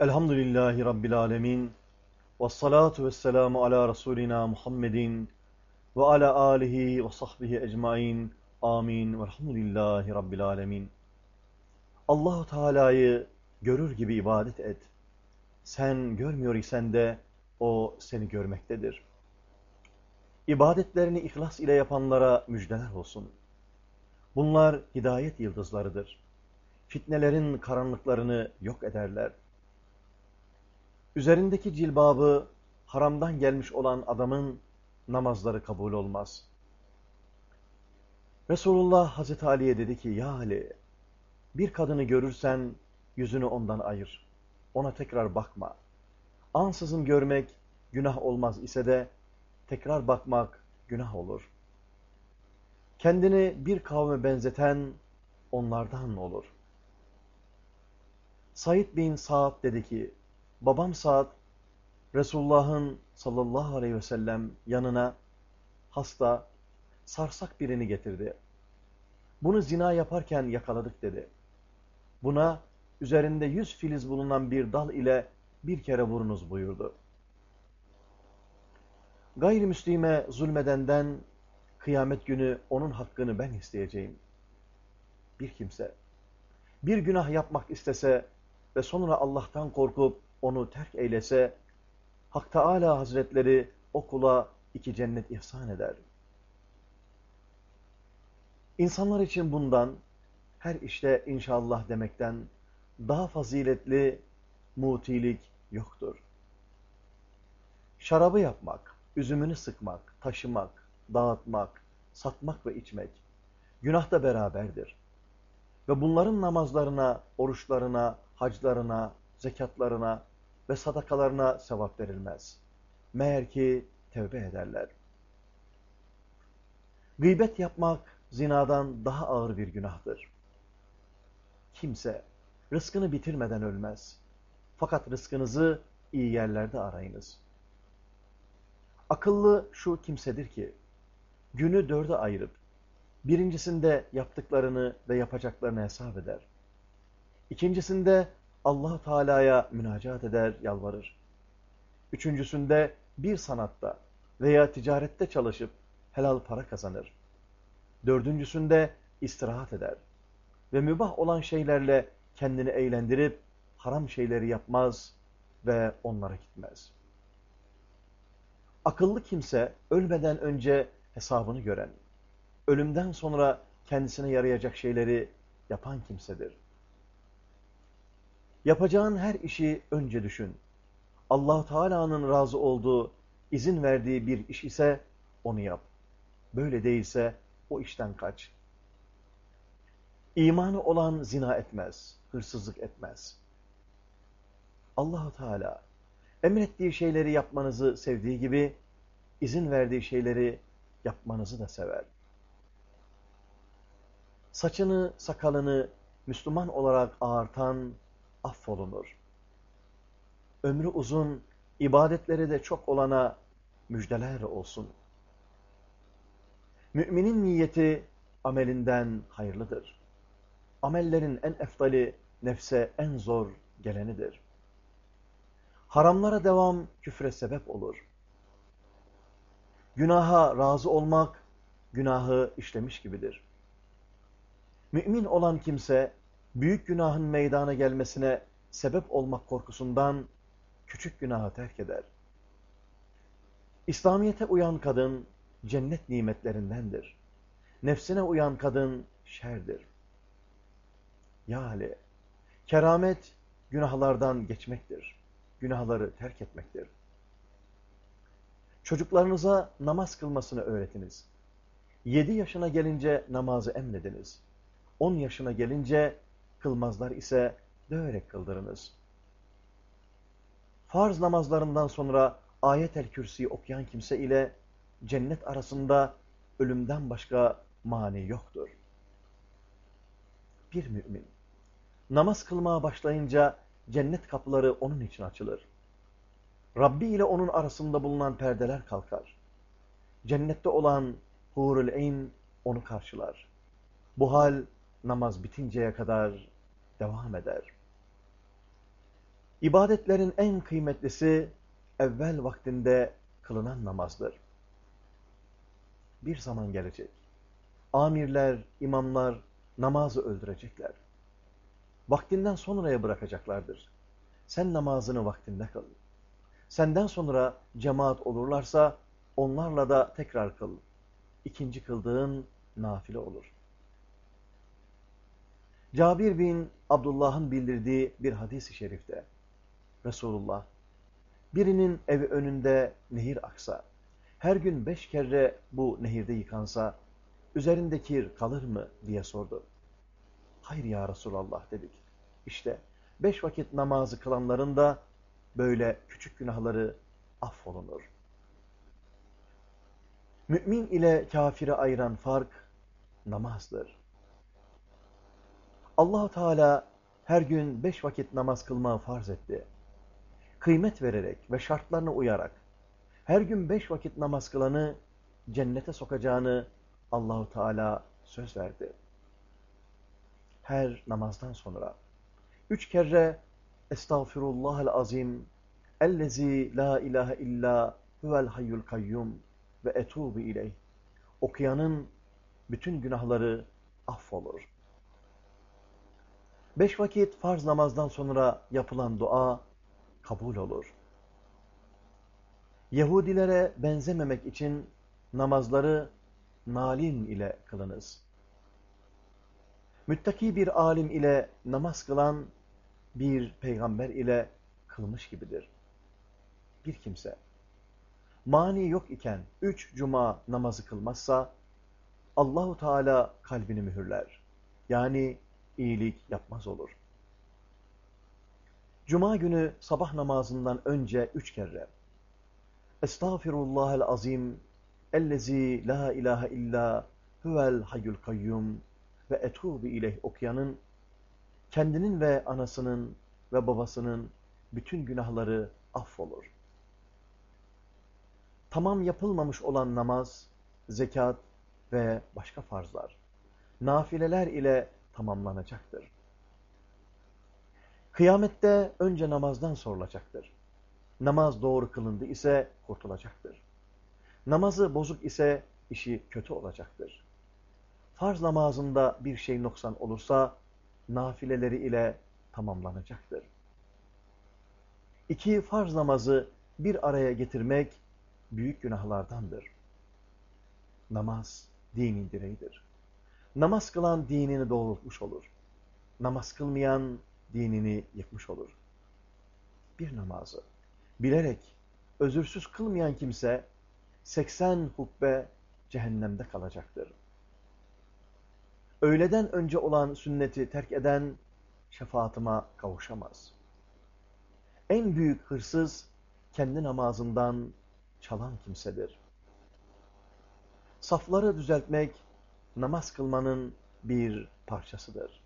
Elhamdülillahi Rabbil Alemin. Ve salatu ve selamu ala Resulina Muhammedin ve ala alihi ve sahbihi ecmain. Amin. Velhamdülillahi Rabbil Alemin. Allahu Teala'yı görür gibi ibadet et. Sen görmüyor isen de o seni görmektedir. İbadetlerini ihlas ile yapanlara müjdeler olsun. Bunlar hidayet yıldızlarıdır. Fitnelerin karanlıklarını yok ederler. Üzerindeki cilbabı haramdan gelmiş olan adamın namazları kabul olmaz. Resulullah Hazreti Ali'ye dedi ki, Ya Ali, bir kadını görürsen yüzünü ondan ayır. Ona tekrar bakma. Ansızın görmek günah olmaz ise de tekrar bakmak günah olur. Kendini bir kavme benzeten onlardan olur. Said bin Sa'd dedi ki, babam Sa'd, Resulullah'ın sallallahu aleyhi ve sellem yanına hasta, sarsak birini getirdi. Bunu zina yaparken yakaladık dedi. Buna üzerinde yüz filiz bulunan bir dal ile bir kere vurunuz buyurdu. Gayrimüslime zulmedenden kıyamet günü onun hakkını ben isteyeceğim. Bir kimse bir günah yapmak istese ve sonra Allah'tan korkup onu terk eylese, Hak Teala Hazretleri o kula iki cennet ihsan eder. İnsanlar için bundan her işte inşallah demekten daha faziletli mutilik yoktur. Şarabı yapmak, üzümünü sıkmak, taşımak, dağıtmak, satmak ve içmek günahta beraberdir. Ve bunların namazlarına, oruçlarına, haclarına, zekatlarına ve sadakalarına sevap verilmez. Meğer ki tevbe ederler. Gıybet yapmak zinadan daha ağır bir günahtır. Kimse rızkını bitirmeden ölmez. Fakat rızkınızı iyi yerlerde arayınız. Akıllı şu kimsedir ki, günü dörde ayırıp, birincisinde yaptıklarını ve yapacaklarını hesap eder. İkincisinde allah Teala'ya münacat eder, yalvarır. Üçüncüsünde bir sanatta veya ticarette çalışıp helal para kazanır. Dördüncüsünde istirahat eder ve mübah olan şeylerle kendini eğlendirip haram şeyleri yapmaz ve onlara gitmez. Akıllı kimse ölmeden önce hesabını gören, ölümden sonra kendisine yarayacak şeyleri yapan kimsedir. Yapacağın her işi önce düşün. allah Teala'nın razı olduğu, izin verdiği bir iş ise onu yap. Böyle değilse o işten kaç. İmanı olan zina etmez, hırsızlık etmez. allah Teala emrettiği şeyleri yapmanızı sevdiği gibi izin verdiği şeyleri yapmanızı da sever. Saçını, sakalını Müslüman olarak ağartan affolunur. Ömrü uzun, ibadetleri de çok olana müjdeler olsun. Müminin niyeti amelinden hayırlıdır. Amellerin en efdali nefse en zor gelenidir. Haramlara devam küfre sebep olur. Günaha razı olmak, günahı işlemiş gibidir. Mümin olan kimse, büyük günahın meydana gelmesine sebep olmak korkusundan küçük günahı terk eder. İslamiyete uyan kadın, cennet nimetlerindendir. Nefsine uyan kadın, şerdir. Ya keramet günahlardan geçmektir. Günahları terk etmektir. Çocuklarınıza namaz kılmasını öğretiniz. 7 yaşına gelince namazı emrediniz. 10 yaşına gelince kılmazlar ise döverek kıldırınız. Farz namazlarından sonra ayet-el kürsüyü okuyan kimse ile cennet arasında ölümden başka mani yoktur. Bir mümin namaz kılmaya başlayınca cennet kapıları onun için açılır. Rabbi ile onun arasında bulunan perdeler kalkar. Cennette olan hurul eyn onu karşılar. Bu hal namaz bitinceye kadar devam eder. İbadetlerin en kıymetlisi evvel vaktinde kılınan namazdır. Bir zaman gelecek. Amirler, imamlar namazı öldürecekler. Vaktinden sonraya bırakacaklardır. Sen namazını vaktinde kıl. Senden sonra cemaat olurlarsa onlarla da tekrar kıl. İkinci kıldığın nafile olur. Cabir bin Abdullah'ın bildirdiği bir hadis-i şerifte Resulullah birinin evi önünde nehir aksa, her gün beş kere bu nehirde yıkansa, üzerinde kir kalır mı diye sordu. Hayır ya Resulallah dedik. İşte beş vakit namazı kılanların da böyle küçük günahları affolunur. Mümin ile kafiri ayıran fark namazdır. Allah Teala her gün beş vakit namaz kılmayı farz etti. Kıymet vererek ve şartlarına uyarak her gün beş vakit namaz kılanı cennete sokacağını Allahu Teala söz verdi. Her namazdan sonra üç kere Estağfirullahal azim ellezi la ilahe illa huvel hayyul kayyum ve etubu ileyh. Okuyanın bütün günahları affolur. Beş vakit farz namazdan sonra yapılan dua kabul olur. Yahudilere benzememek için namazları nalin ile kılınız. Müttaki bir alim ile namaz kılan bir peygamber ile kılmış gibidir. Bir kimse mani yok iken üç cuma namazı kılmazsa Allahu Teala kalbini mühürler. Yani iyilik yapmaz olur. Cuma günü sabah namazından önce üç kere Estağfirullahel azim ellezi la ilahe illa huvel hayyul kayyum ve etubu ileyh okuyanın kendinin ve anasının ve babasının bütün günahları affolur. Tamam yapılmamış olan namaz, zekat ve başka farzlar, nafileler ile tamamlanacaktır. Kıyamette önce namazdan sorulacaktır. Namaz doğru kılındı ise kurtulacaktır. Namazı bozuk ise işi kötü olacaktır. Farz namazında bir şey noksan olursa nafileleri ile tamamlanacaktır. İki farz namazı bir araya getirmek büyük günahlardandır. Namaz dinin direğidir. Namaz kılan dinini doğrultmuş olur. Namaz kılmayan dinini yıkmış olur. Bir namazı bilerek özürsüz kılmayan kimse 80 hubbe cehennemde kalacaktır. Öğleden önce olan sünneti terk eden şefaatıma kavuşamaz. En büyük hırsız kendi namazından çalan kimsedir. Safları düzeltmek namaz kılmanın bir parçasıdır.